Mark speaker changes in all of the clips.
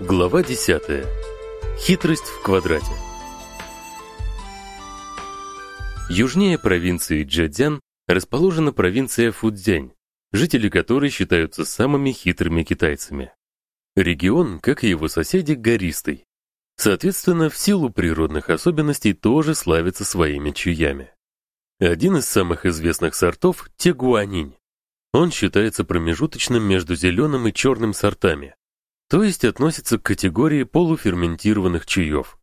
Speaker 1: Глава 10. Хитрость в квадрате. Южнее провинции Джэцзян расположена провинция Фудзянь, жители которой считаются самыми хитрыми китайцами. Регион, как и его соседи, гористый. Соответственно, в силу природных особенностей тоже славится своими чаями. Один из самых известных сортов тегуанинь. Он считается промежуточным между зеленым и черным сортами, то есть относится к категории полуферментированных чаев.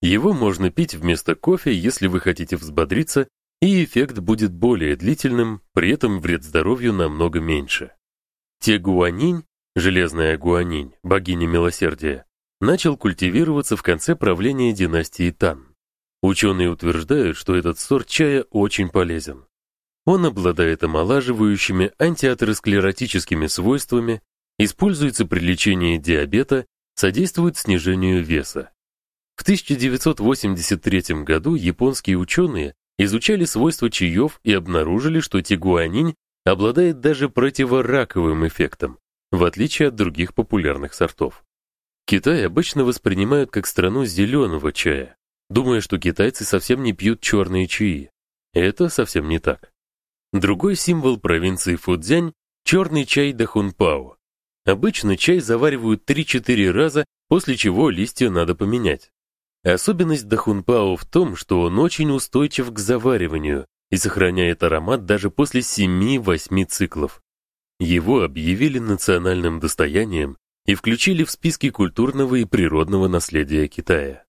Speaker 1: Его можно пить вместо кофе, если вы хотите взбодриться, и эффект будет более длительным, при этом вред здоровью намного меньше. Тегуанинь, железная гуанинь, богиня милосердия, начал культивироваться в конце правления династии Тан. Ученые утверждают, что этот сорт чая очень полезен. Он обладает омолаживающими антиатеросклеротическими свойствами, используется при лечении диабета, содействует снижению веса. В 1983 году японские ученые изучали свойства чаев и обнаружили, что тигуанин обладает даже противораковым эффектом, в отличие от других популярных сортов. Китай обычно воспринимают как страну зеленого чая, думая, что китайцы совсем не пьют черные чаи. Это совсем не так. Другой символ провинции Фудзянь черный чай дахунпао. Обычно чай заваривают 3-4 раза, после чего листья надо поменять. Особенность дахунпао в том, что он очень устойчив к завариванию и сохраняет аромат даже после 7-8 циклов. Его объявили национальным достоянием и включили в списки культурного и природного наследия Китая.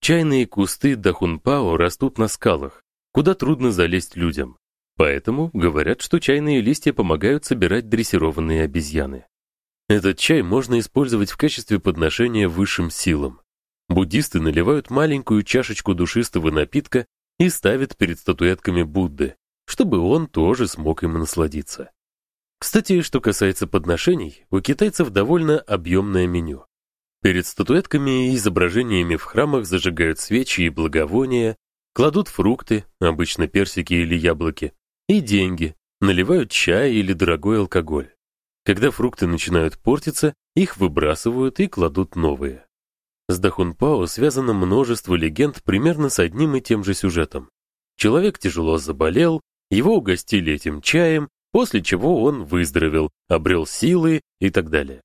Speaker 1: Чайные кусты дахунпао растут на скалах, куда трудно залезть людям. Поэтому говорят, что чайные листья помогают собирать дрессированные обезьяны. Этот чай можно использовать в качестве подношения высшим силам. Буддисты наливают маленькую чашечку душистого напитка и ставят перед статуэтками Будды, чтобы он тоже смог им насладиться. Кстати, что касается подношений, у китайцев довольно объемное меню. Перед статуэтками и изображениями в храмах зажигают свечи и благовония, кладут фрукты, обычно персики или яблоки, и деньги, наливают чай или дорогой алкоголь. Когда фрукты начинают портиться, их выбрасывают и кладут новые. С Дахунпао связано множество легенд примерно с одним и тем же сюжетом. Человек тяжело заболел, его угостили этим чаем, после чего он выздоровел, обрел силы и так далее.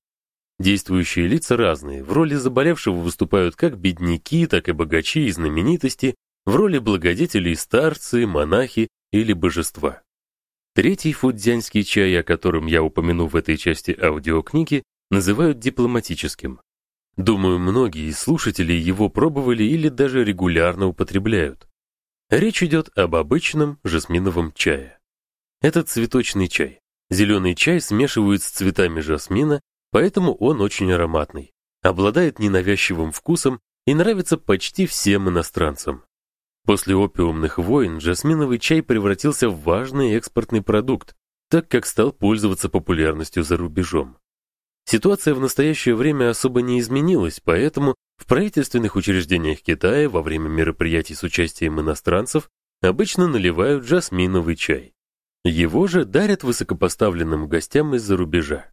Speaker 1: Действующие лица разные. В роли заболевшего выступают как бедняки, так и богачи и знаменитости, в роли благодетелей старцы, монахи или божества. Третий фудзянский чай, о котором я упомяну в этой части аудиокниги, называют дипломатическим. Думаю, многие из слушателей его пробовали или даже регулярно употребляют. Речь идет об обычном жасминовом чае. Это цветочный чай. Зеленый чай смешивают с цветами жасмина, поэтому он очень ароматный, обладает ненавязчивым вкусом и нравится почти всем иностранцам. После опиумных войн жасминовый чай превратился в важный экспортный продукт, так как стал пользоваться популярностью за рубежом. Ситуация в настоящее время особо не изменилась, поэтому в правительственных учреждениях Китая во время мероприятий с участием иностранцев обычно наливают жасминовый чай. Его же дарят высокопоставленным гостям из-за рубежа.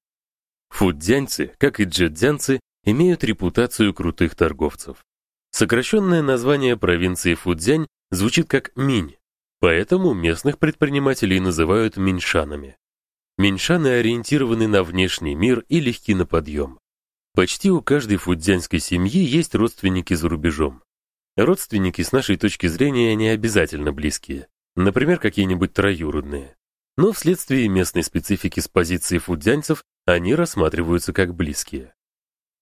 Speaker 1: Фудзянцы, как и джэцзянцы, имеют репутацию крутых торговцев. Сокращенное название провинции Фудзянь звучит как Минь, поэтому местных предпринимателей называют миньшанами. Миньшаны ориентированы на внешний мир и легки на подъем. Почти у каждой фудзянской семьи есть родственники за рубежом. Родственники с нашей точки зрения не обязательно близкие, например, какие-нибудь троюродные. Но вследствие местной специфики с позиции фудзянцев они рассматриваются как близкие.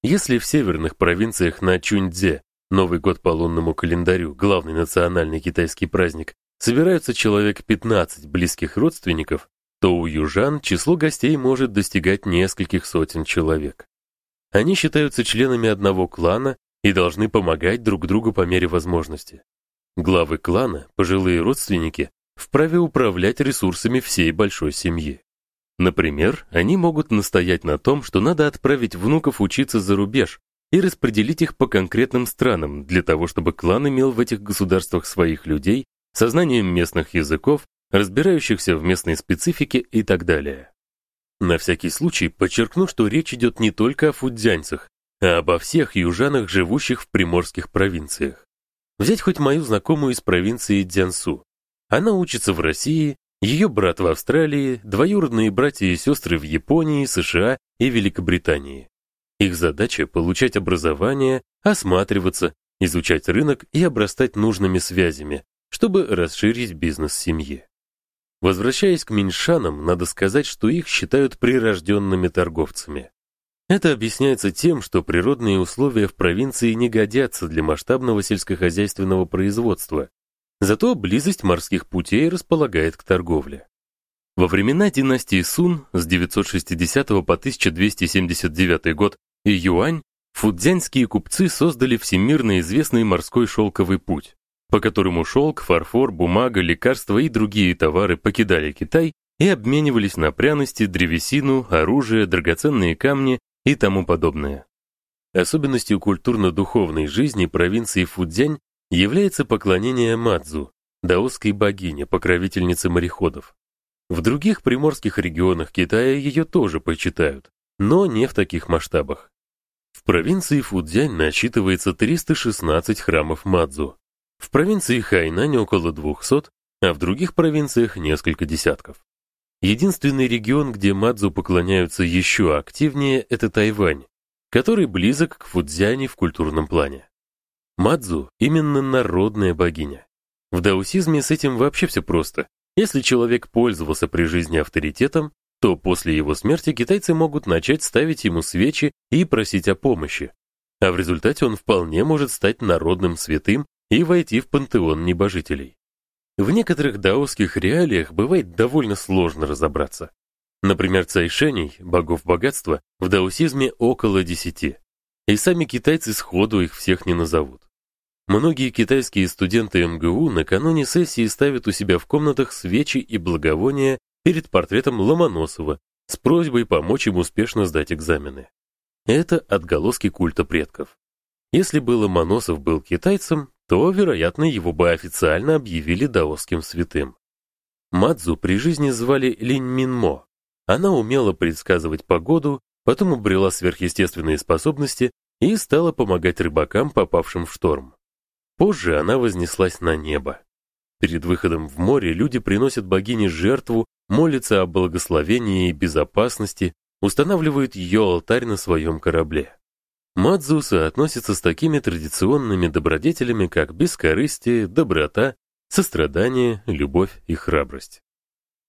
Speaker 1: Если в северных провинциях на Чуньцзе Новый год по лунному календарю, главный национальный китайский праздник, собираются человек 15 близких родственников, то у южан число гостей может достигать нескольких сотен человек. Они считаются членами одного клана и должны помогать друг другу по мере возможности. Главы клана, пожилые родственники, вправе управлять ресурсами всей большой семьи. Например, они могут настоять на том, что надо отправить внуков учиться за рубеж, и распределить их по конкретным странам для того, чтобы клан имел в этих государствах своих людей со знанием местных языков, разбирающихся в местной специфике и так далее. На всякий случай подчеркну, что речь идет не только о фудзянцах, а обо всех южанах, живущих в приморских провинциях. Взять хоть мою знакомую из провинции Дзянсу. Она учится в России, ее брат в Австралии, двоюродные братья и сестры в Японии, США и Великобритании. Их задача получать образование, осматриваться, изучать рынок и обрастать нужными связями, чтобы расширить бизнес семьи. Возвращаясь к миньшанам, надо сказать, что их считают прирожденными торговцами. Это объясняется тем, что природные условия в провинции не годятся для масштабного сельскохозяйственного производства. Зато близость морских путей располагает к торговле. Во времена династии Сун с 960 по 1279 год и Юань фудзянские купцы создали всемирно известный морской шелковый путь, по которому шелк, фарфор, бумага, лекарства и другие товары покидали Китай и обменивались на пряности, древесину, оружие, драгоценные камни и тому подобное. Особенностью культурно-духовной жизни провинции Фудзянь является поклонение Мадзу, даосской богине, покровительнице мореходов. В других приморских регионах Китая ее тоже почитают, но не в таких масштабах. В провинции Фудзянь насчитывается 316 храмов Мадзу, в провинции Хайнань около 200, а в других провинциях несколько десятков. Единственный регион, где Мадзу поклоняются еще активнее это Тайвань, который близок к Фудзяни в культурном плане. Мадзу именно народная богиня. В даосизме с этим вообще все просто. Если человек пользовался при жизни авторитетом, то после его смерти китайцы могут начать ставить ему свечи и просить о помощи. А в результате он вполне может стать народным святым и войти в пантеон небожителей. В некоторых даосских реалиях бывает довольно сложно разобраться. Например, цайшеней, богов богатства, в даосизме около десяти. И сами китайцы сходу их всех не назовут. Многие китайские студенты МГУ накануне сессии ставят у себя в комнатах свечи и благовония перед портретом Ломоносова с просьбой помочь им успешно сдать экзамены. Это отголоски культа предков. Если бы Ломоносов был китайцем, то, вероятно, его бы официально объявили даосским святым. Мадзу при жизни звали Линь Минмо. Она умела предсказывать погоду, потом обрела сверхъестественные способности и стала помогать рыбакам, попавшим в шторм. Позже она вознеслась на небо. Перед выходом в море люди приносят богине жертву, молятся о благословении и безопасности, устанавливают ее алтарь на своем корабле. Мадзуса относится с такими традиционными добродетелями, как бескорыстие, доброта, сострадание, любовь и храбрость.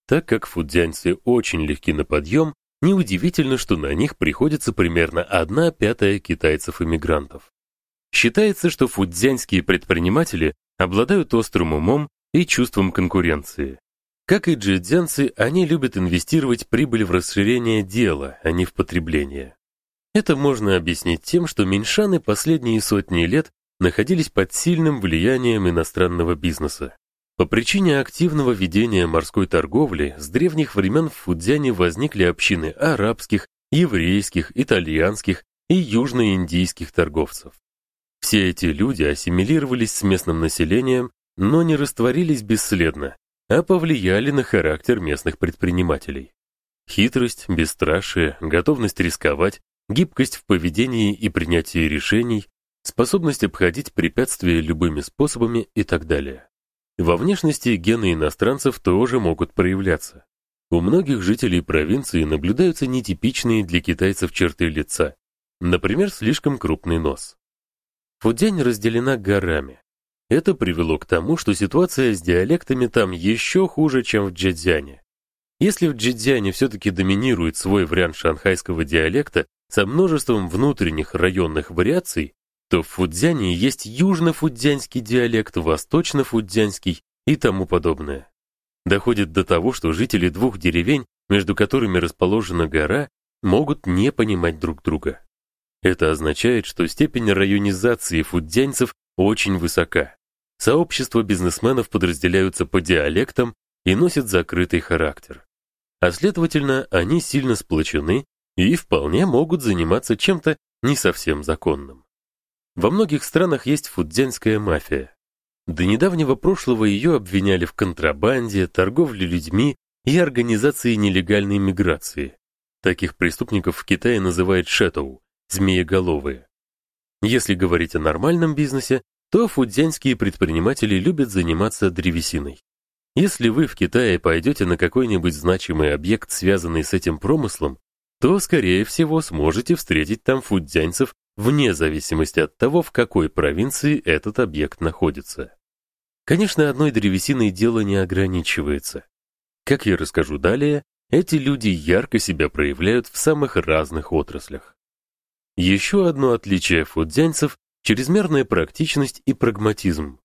Speaker 1: Так как фудзянцы очень легки на подъем, неудивительно, что на них приходится примерно одна пятая китайцев-иммигрантов. Считается, что фудзянские предприниматели обладают острым умом и чувством конкуренции. Как и джидзянцы, они любят инвестировать прибыль в расширение дела, а не в потребление. Это можно объяснить тем, что миньшаны последние сотни лет находились под сильным влиянием иностранного бизнеса. По причине активного ведения морской торговли с древних времен в Фудзяне возникли общины арабских, еврейских, итальянских и южноиндийских торговцев. Все эти люди ассимилировались с местным населением, но не растворились бесследно, а повлияли на характер местных предпринимателей. Хитрость, бесстрашие, готовность рисковать гибкость в поведении и принятии решений, способность обходить препятствия любыми способами и так далее. Во внешности гены иностранцев тоже могут проявляться. У многих жителей провинции наблюдаются нетипичные для китайцев черты лица, например, слишком крупный нос. Фудзянь разделена горами. Это привело к тому, что ситуация с диалектами там еще хуже, чем в Джэцзяне. Если в Джэцзяне все таки доминирует свой вариант шанхайского диалекта, со множеством внутренних районных вариаций, то в Фудзяне есть южно-фудзянский диалект, восточно-фудзянский и тому подобное. Доходит до того, что жители двух деревень, между которыми расположена гора, могут не понимать друг друга. Это означает, что степень районизации фудзянцев очень высока. Сообщества бизнесменов подразделяются по диалектам и носят закрытый характер. А следовательно, они сильно сплочены и вполне могут заниматься чем-то не совсем законным. Во многих странах есть фудзянская мафия. До недавнего прошлого ее обвиняли в контрабанде, торговле людьми и организации нелегальной миграции. Таких преступников в Китае называют шэтоу, змееголовые. Если говорить о нормальном бизнесе, то фудзянские предприниматели любят заниматься древесиной. Если вы в Китае пойдете на какой-нибудь значимый объект, связанный с этим промыслом, то скорее всего сможете встретить там фудзянцев вне зависимости от того, в какой провинции этот объект находится. Конечно, одной древесиной дело не ограничивается. Как я расскажу далее, эти люди ярко себя проявляют в самых разных отраслях. Еще одно отличие фудзянцев чрезмерная практичность и прагматизм.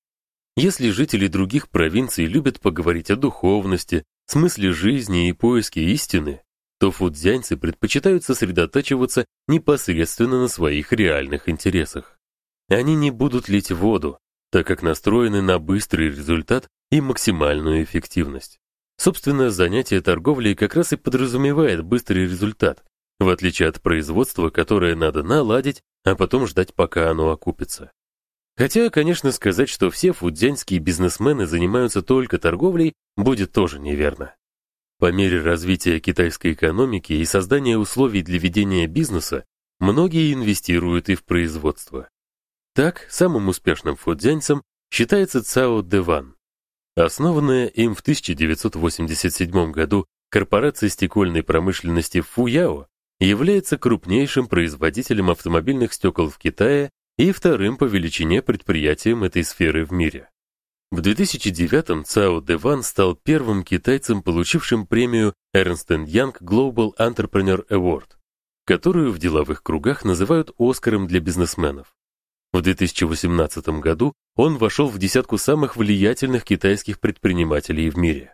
Speaker 1: Если жители других провинций любят поговорить о духовности, смысле жизни и поиске истины, то фудзянцы предпочитают сосредотачиваться непосредственно на своих реальных интересах. Они не будут лить воду, так как настроены на быстрый результат и максимальную эффективность. Собственно, занятие торговлей как раз и подразумевает быстрый результат, в отличие от производства, которое надо наладить, а потом ждать, пока оно окупится. Хотя, конечно, сказать, что все фудзянские бизнесмены занимаются только торговлей, будет тоже неверно. По мере развития китайской экономики и создания условий для ведения бизнеса, многие инвестируют и в производство. Так, самым успешным фудзянцем считается Цао Дэван. Основанная им в 1987 году корпорация стекольной промышленности Фуяо является крупнейшим производителем автомобильных стекол в Китае и вторым по величине предприятием этой сферы в мире. В 2009-м Цао Дэван стал первым китайцем, получившим премию Ernst Young Global Entrepreneur Award, которую в деловых кругах называют Оскаром для бизнесменов. В 2018 году он вошел в десятку самых влиятельных китайских предпринимателей в мире.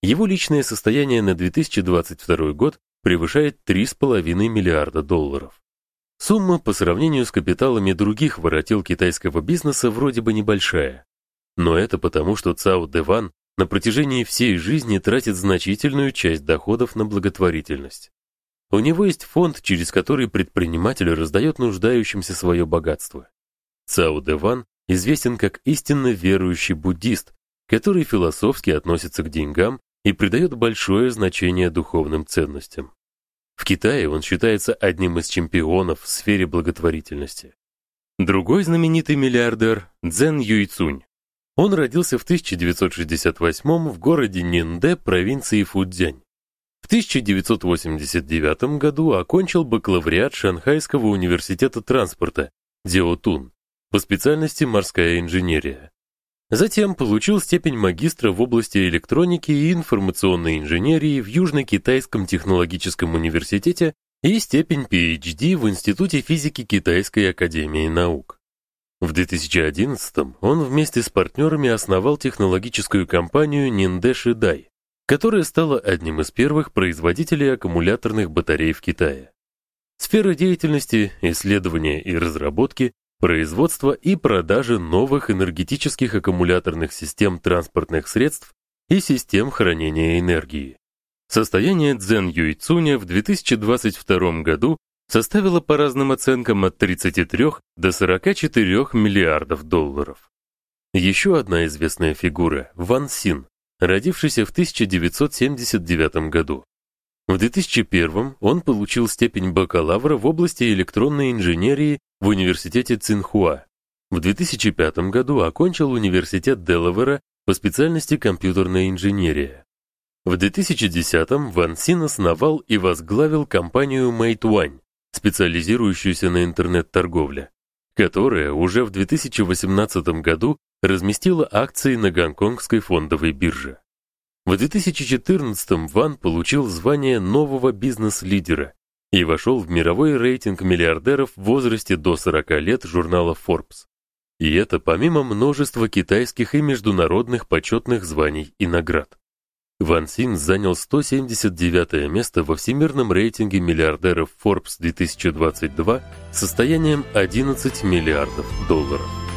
Speaker 1: Его личное состояние на 2022 год превышает 3,5 миллиарда долларов. Сумма по сравнению с капиталами других воротил китайского бизнеса вроде бы небольшая, но это потому, что Цао Дэван на протяжении всей жизни тратит значительную часть доходов на благотворительность. У него есть фонд, через который предприниматель раздает нуждающимся свое богатство. Цао Дэван известен как истинно верующий буддист, который философски относится к деньгам и придает большое значение духовным ценностям. В Китае он считается одним из чемпионов в сфере благотворительности. Другой знаменитый миллиардер Цзэн Юйцунь он родился в 1968 в городе Нинде, провинции Фудзянь. В 1989 году окончил бакалавриат Шанхайского университета транспорта Диотун по специальности морская инженерия. Затем получил степень магистра в области электроники и информационной инженерии в Южно-Китайском технологическом университете и степень PhD в Институте физики Китайской академии наук. В 2011 он вместе с партнерами основал технологическую компанию Ninde Shidai, которая стала одним из первых производителей аккумуляторных батарей в Китае. Сфера деятельности исследования и разработки, производства и продажи новых энергетических аккумуляторных систем транспортных средств и систем хранения энергии. Состояние Цзэн Юйцуня в 2022 году составила по разным оценкам от 33 до 44 миллиардов долларов. Еще одна известная фигура Ван Син, родившийся в 1979 году. В 2001 он получил степень бакалавра в области электронной инженерии в университете Цинхуа. В 2005 году окончил университет Делавера по специальности компьютерная инженерия. В 2010 Ван Син основал и возглавил компанию Meituan, специализирующуюся на интернет-торговле, которая уже в 2018 году разместила акции на гонконгской фондовой бирже. В 2014 Ван получил звание нового бизнес-лидера и вошел в мировой рейтинг миллиардеров в возрасте до 40 лет журнала Forbes. И это помимо множества китайских и международных почетных званий и наград. Ван Син занял 179 место во всемирном рейтинге миллиардеров Forbes 2022 с состоянием 11 миллиардов долларов.